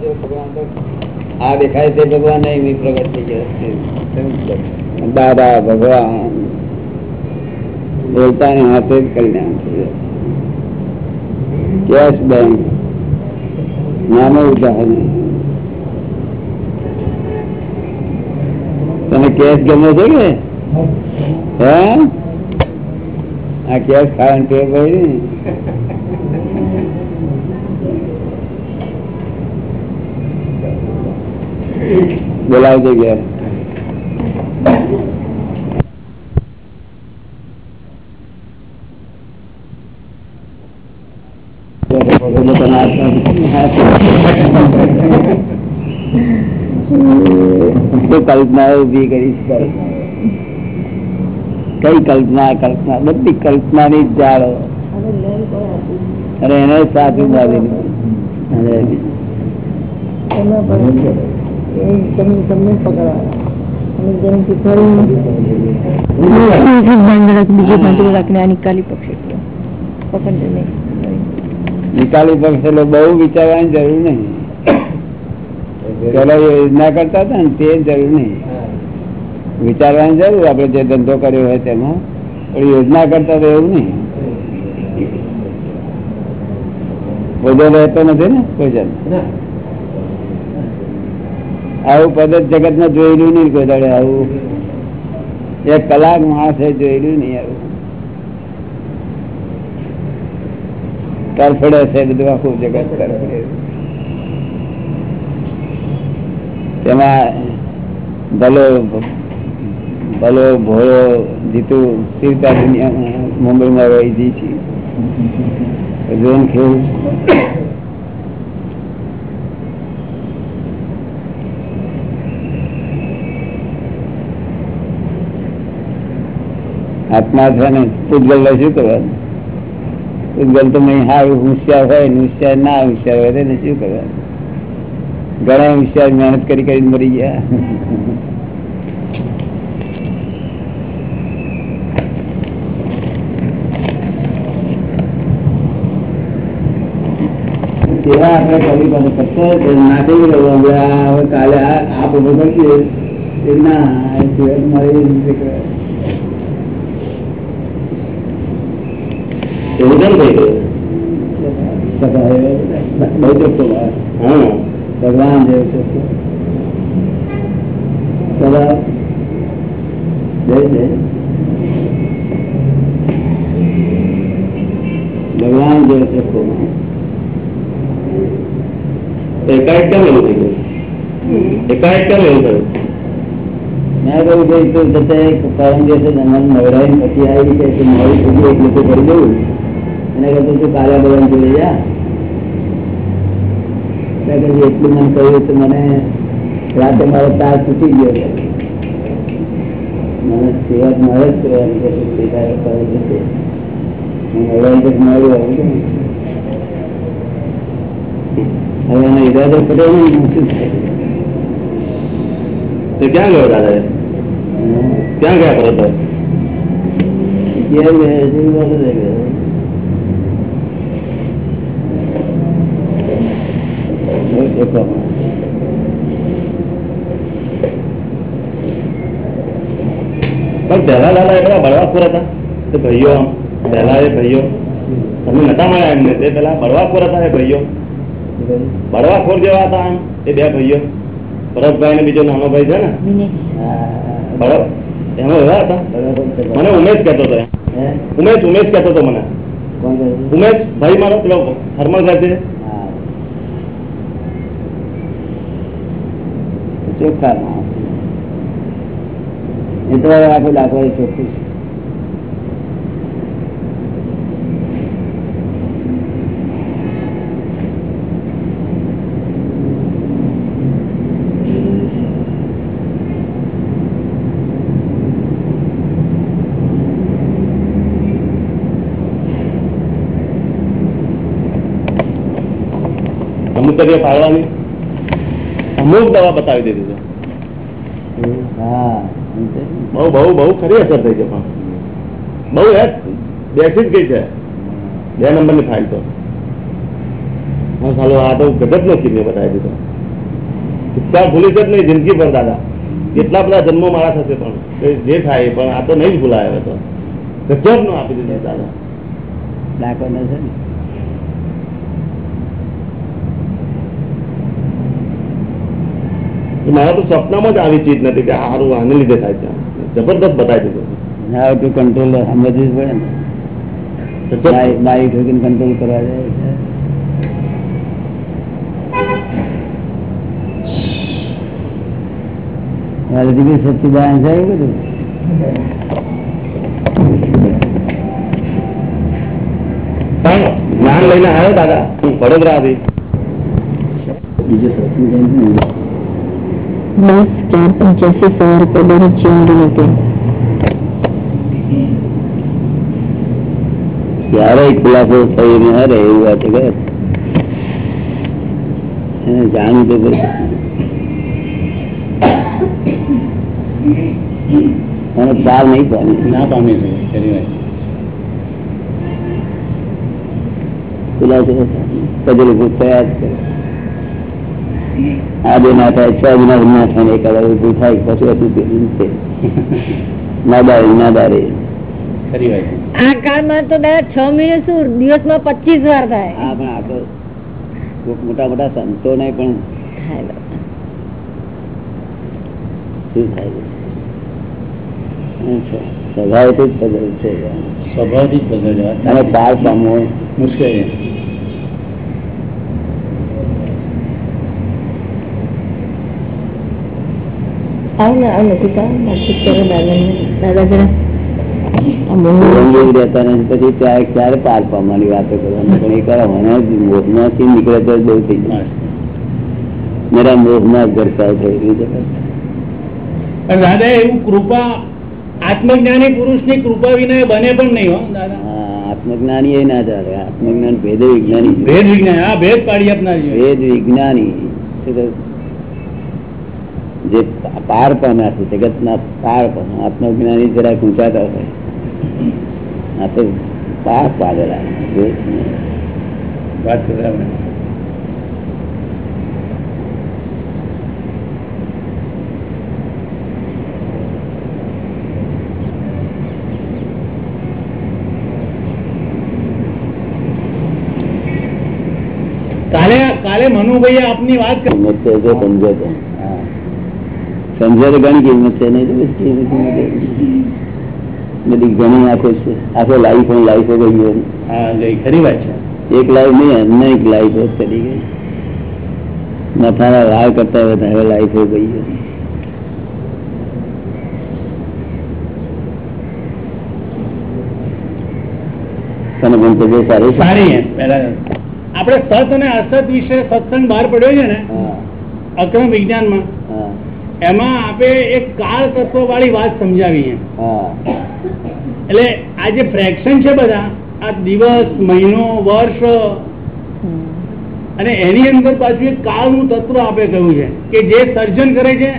જો ભગવાન તો આ દેખાય તે ભગવાન નહીં પ્રગટ થઈ ગયા દાદા ભગવાન બોલતા ને હાથે જ કલ્યાણ થઈ જાય કેશ બેંક નામે ઉદાહરણ તને કેશ ગમે છે કે હે આ કેશ ખાવાનું ટેવ પડી ને બોલાવજો ઘેર કલ્પના ઊભી કરી કઈ કલ્પના કલ્પના બધી કલ્પના ની જાળો અને એને સાચું તમને નિકાલી પક્ષ એટલે બહુ વિચારવાની જરૂર નહીં. પેલા યોજના કરતા હતા ને તે જરૂર નહીં. વિચારવાની જરૂર આપડે જે ધંધો કર્યો હોય તેમાં. પણ યોજના કરતા તો એવું નહીં. બધો રહેતો નથી ને કોઈ ભોજન આવું પદ્ધત જગતમાં જોયેલું નહીં કોઈ દાડે આવું. એક કલાક માણસે જોયેલું નહીં આવું. તરફડે છે બધું આખું જગત તરફડે. તેમાં ભલો ભલો, ભોળો, જીતુ સીરતા દુનિયામાં મુંબઈમાં રહી દીધી છે. જોઈને કેવું આત્મા છે ને પૂતગલ શું કરવાનું? ઉદગલ તો નહીં સારું હોશિયાર હોય, ને હોશિયાર ના હોશિયાર હોય તેને શું કરવાનું? ઘણા હોશિયાર મહેનત કરી કરીને મરી ગયા. કેવા આપણે કરી પાસે ફક્ત હવે કાલે આ આ બધું કરીએ ના એ રીતે કરાય. એવું કેમ થઈ ગયું. હા ભગવાન જેવો ભગવાન જેવો ચોખ્ખો એકાએક કેમ એવું થઈ ગયું? એકાએક કેમ એવું થયું? મેં કહ્યું કે તો જતે પરમ દિવસે નવરાઈ પછી આવી કે નવી સુધી એક રીતે કરી દઉં. એને કહ્યું તું કાલા બધાને જોઈ જા એટલું મને કહ્યું તો મને રાતે મારો તાર તૂટી ગયો મને સેવા મળે જ કરવાની કે તું કરે જશે હું મળ્યું આવું કે હવે એનો ઈરાદો કર્યો ને શું તો ક્યાં ગયો દાદા ક્યાં ગયા કરો તો? ઘેર ગયા. છે, એ વાત જ છે. બહુ ચોખ્ખો માણસ. પણ પહેલા લાલા એટલા બળવાખોર હતા તે ભાઈઓ પહેલા એ ભાઈઓ તમે નતા મળ્યા એમને તે પેલા બળવાખોર હતા એ ભાઈઓ બળવાખોર જેવા હતા એમ એ બે ભાઈઓ ભરતભાઈ ને બીજો નાનો ભાઈ છે ને બરાબર એમાં એવા હતા મને ઉમેશ કહેતો હતો ઉમેશ ઉમેશ કહેતો હતો મને કહે? ઉમેશ ભાઈ મારો પેલો થર્મલ રહે છે ચોખ્ખા માણસ. એ તો આખું લાખો ચોખ્ખું અમુક દવા બતાવી દીધી છે. હા. બહુ બહુ બહુ ખરી અસર થઈ છે પણ. બહુ એ બેસી જ ગઈ છે. બે નંબરની ફાઇલ તો. હાલો આ તો ગજબ નો કિમ્ય બતાવી દીધો. ભૂતકાળ ભૂલી જ નહીં જિંદગી પણ દાદા. કેટલા બધા જન્મો મારા થશે પણ. જે થાય પણ આ તો નહીં ભૂલાય તો. ગજબ નો આપી દીધો, દાદા. ડાકો છે ને તો મારા તો સપનામાં જ આવી ચીજ નથી કે સારું આને લીધે થાય છે. જબરદસ્ત બતાવી દીધું. ટુ કંટ્રોલ સમજવું પડે ને. બાઈ બાઈ ઠોકીને કંટ્રોલ કરવા જાય છે. મારે દીકરી સચ્ચિદાનંદ બધું. જ્ઞાન લઈને આવ્યો દાદા. વડોદરા આવી. બીજું સચ્ચિદાનંદ દસ ચાર પંચ્યાસી સવારે પેલી ચીંડી હતી ક્યારેય ખુલાસો થઈ ન હરે એવું વાત કરે એને જાણવું તો પડે. એને નહીં પામી ના પામી વાત ખુલાસો કજેલી ભૂત થયા જ કરે આ બે ના થાય છ દિના ના થાય એક એકાદ ઉભું થાય પછી બધું પેલું છે. નાદારી નાદારી. આ કાળમાં તો છ મહિને શું દિવસમાં પચીસ વાર થાય? હા પણ આ તો મોટા મોટા સંતો ને પણ શું થાય. સ્વભાવથી જ બદલ છે. સ્વભાવથી જ બદલ અને પાર પામવો મુશ્કેલ. આવ ને નથી કામ વાતચીત કરો દાદા દાદા એવું કૃપા આત્મજ્ઞાની પુરુષની કૃપા વિના બને પણ નહીં હો દાદા. આત્મજ્ઞાની એ ના ચાલે આત્મજ્ઞાન ભેદ વિજ્ઞાની ભેદ વિજ્ઞાન ભેદ પાડી આપનાર ભેદ વિજ્ઞાની? જે પાર પામ્યા છે જગતના પાર પામ્યા આત્મજ્ઞાની જરા ઊંચાતા હોય. આ તો પાર પાડેલા. કાલે કાલે મનુભાઈ આપની વાત કરી. જો સમજો ઘણી કિંમત છે નહીં. બધી ઘણી આખો છે. આખો લાઈફ લાઈફો ગઈ ગયો ખરી વાત છે. એક લાઈફ નહીં અનેક લાઈફો ચડી ગઈ. વાળ કરતા વધારે લાઈફો ગઈ પહેલા આપણે સત અને અસત વિશે સત્સંગ બહાર પડ્યો છે ને હા. અક્રમ વિજ્ઞાનમાં. હા. એમાં આપે એક કાળ તત્વ વાળી વાત સમજાવી એટલે આ જે ફ્રેક્શન છે બધા આ દિવસ મહિનો વર્ષ અને એની અંદર પાછું એક કાળનું તત્વ આપે કહ્યું છે કે જે સર્જન કરે છે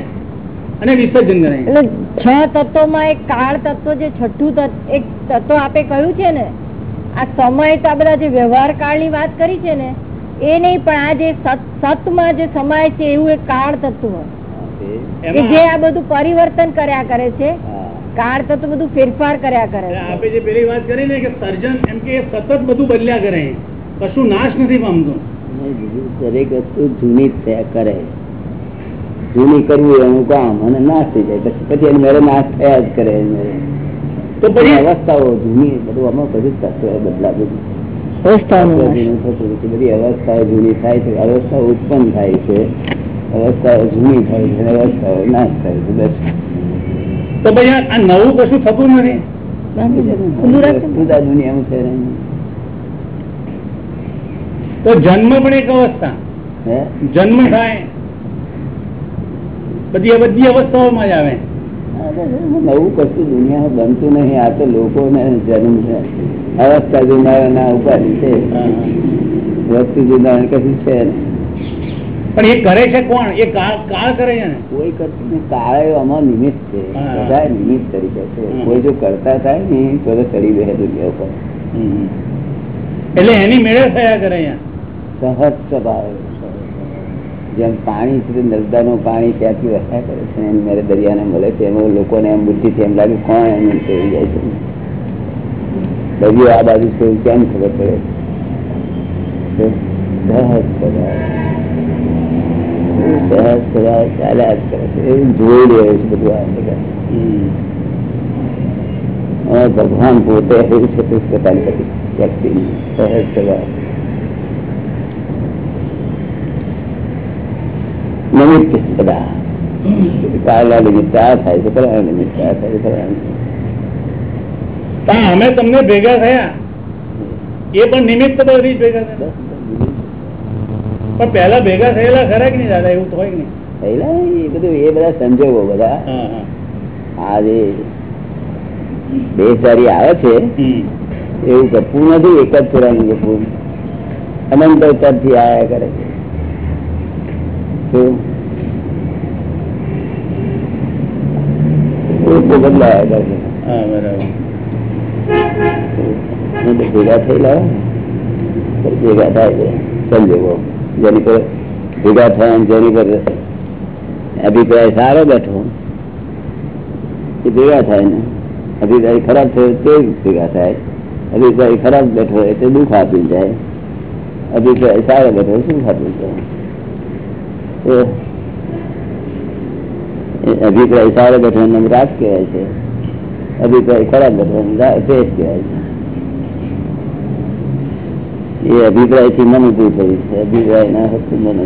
અને વિસર્જન કરે છે. એટલે છ તત્વોમાં એક કાળ તત્વ જે છઠ્ઠું તત્વ એક તત્વ આપે કહ્યું છે ને? આ સમય તો આ બધા જે વ્યવહાર કાળની વાત કરી છે ને એ નહીં પણ આ જે સત- સતમાં જે સમાય છે એવું એક કાળ તત્વ. જે આ બધું પરિવર્તન કર્યા કરે છે કાળ તો બધું ફેરફાર કર્યા કરે એટલે છે. આપે જે પેલી વાત કરી ને કે સર્જન એમ કે સતત બધું બદલ્યા કરે કશું નાશ નથી પામતું. દરેક વસ્તુ જૂની થયા કરે. જૂની કરવી એનું કામ અને નાશ થઈ જાય. પછી પછી એની નાશ થયા જ કરે તો પછી? અવસ્થાઓ જૂની બધું આમાં બધું તત્વ બદલા બધું. બધી અવસ્થાઓ જૂની થાય છે અવસ્થાઓ ઉત્પન્ન થાય છે. અવસ્થાઓ જૂની થાય છે અને નાશ થાય છે બસ. તો પછી આ આ નવું કશું થતું નથી? ખુલ્લું રાખજો વસ્તુ જ આ દુનિયામાં છે તો જન્મ પણ એક અવસ્થા. જન્મ થાય બધી બધી અવસ્થાઓમાં જ આવે. નવું કશું દુનિયામાં બનતું નહીં આ તો લોકોને જન્મ છે. અવસ્થા જુદાના ઉપાધિ છે. વસ્તુ જુદા કશું છે નહીં. પણ એ કરે છે કોણ? એ કાળ કરે છે ને? કોઈ કરતું કાળ આમાં નિમિત્ત છે. બધા નિમિત્ત તરીકે છે. કોઈ જો કરતા થાય ને તો ચડી રહે દુનિયા ઉપર. એટલે એની મેળે થયા કરે સહજ સ્વભાવ જેમ પાણી છે નર્મદાનું પાણી ત્યાંથી વસ્યા કરે છે એમ મેરે દરિયાને મળે છે. એમાં લોકોને એમ બુદ્ધિથી એમ લાગ્યું કોણ એમ થઈ જાય છે? દરિયો આ બાજુ છે કેમ ખબર પડે? સહજ સ્વભાવ સહજ સ્વભાવ ચાલ્યા જ કરે છે એવું જોઈ રહ્યું છે બધું આ જગત. અને ભગવાન પોતે એવું છે તે પોતાની બધી વ્યક્તિ સહજ સ્વભાવ નિમિત્ત બધા કાળના નિમિત્ત આ થાય છે ફલાણા નિમિત્ત આ થાય છે ફલાણા પણ અમે તમને ભેગા થયા એ પણ નિમિત્ત બધી જ ભેગા થયા પણ પહેલા ભેગા થયેલા ખરા કે નહીં દાદા? એવું તો હોય કે નહીં? થયેલા એ બધું એ બધા સંજોગો બધા. હા હા. આ જે બેસારી આવે છે એવું ગપવું નથી એક જ પુરાનું ગપવું અનંત અવતારથી આયા કરે છે. બદલાયા કરે છે. ભેગા થયેલા ભેગા થાય છે સંજોગો. જેની પર ભેગા થયા જેની પર અભિપ્રાય સારો બેઠો. એ ભેગા થાય ને અભિપ્રાય ખરાબ થયો તે ભેગા થાય. અભિપ્રાય ખરાબ બેઠો તો દુઃખ આપી જાય. અભિપ્રાય સારો બેઠો સુખ આપી જાય. અભિપ્રાય સારો બેઠો એનો રાગ કહેવાય છે. અભિપ્રાય ખરાબ બેઠો રા- દ્વેષ કહેવાય છે. એ અભિપ્રાયથી મન ઊભી થયું છે. અભિપ્રાય ના હતું મન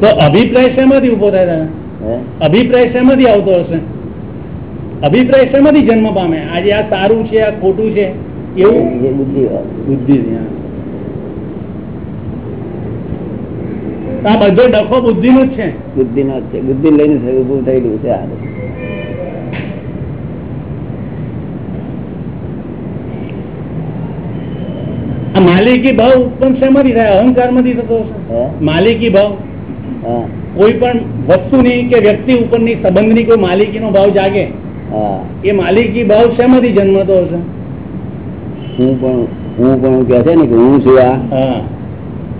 તો અભિપ્રાય શેમાંથી ઊભો થાય અભિપ્રાય શેમાંથી આવતો હશે? અભિપ્રાય શેમાંથી જન્મ પામે? આજે આ સારું છે આ ખોટું છે એવું? બુદ્ધિ બુદ્ધિ આ બધો ડખો બુદ્ધિ નો જ છે. બુદ્ધિ નો જ છે. બુદ્ધિ લઈને ઉભું થયેલું છે આ બધું. આ માલિકી ભાવ ઉત્પન્ન શેમાંથી થાય? અહંકારમાંથી થતો? માલિકી ભાવ. કોઈ પણ વસ્તુની કે વ્યક્તિ ઉપરની સંબંધની કોઈ માલિકીનો ભાવ જાગે. એ માલિકી ભાવ શેમાંથી જન્મતો હશે? હું પણ હું પણ કહે છે ને કે હું છું આ. હા.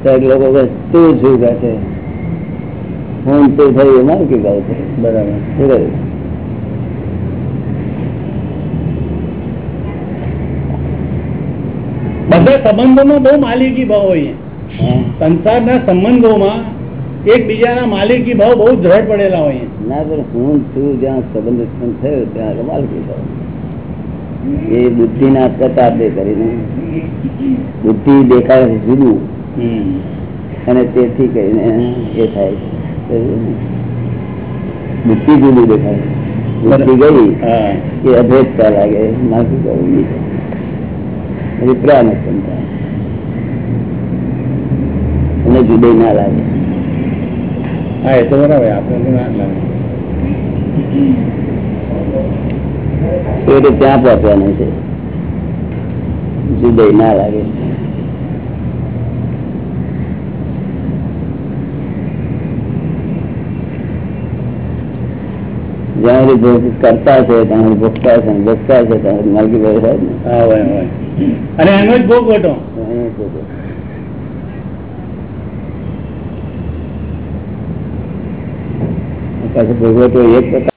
તો લોકો કહે તું છું કહે છે? હું તું થયું એમાં કે કહે છે. બરાબર. બરાબર. બધા સંબંધોમાં બહુ માલિકી ભાવ હોય હા. સંસારના સંબંધોમાં એકબીજાના માલિકી ભાવ બહુ દ્રઢ પડેલા હોય ના પણ હું છું જ્યાં સંબંધ ઉત્પન્ન થયો ત્યાં કમાલ કીધો એ બુદ્ધિના પ્રતાપે કરીને બુદ્ધિ દેખાડે છે જુદું. અને તેથી કરીને એ થાય છે. બુદ્ધિ જુદી દેખાય બુદ્ધિ ગઈ હા. કે અભેદતા લાગે નાખી જવું નથી અને જુદે ના લાગે. હા એ તો બરાબર આપણે ના લાગે. એટલે ત્યાં પહોંચવાનું છે. જુદય ના લાગે. જ્યાં ભોગ કરતા છે ત્યાં ભોગતા છે ભોગતા છે ત્યાં માલકી ભાઈ સાહેબ ને. હા હોય હોય. અને એનો જ ભોગ વટો તો અહીંયા છે તે. ભોગવટો એક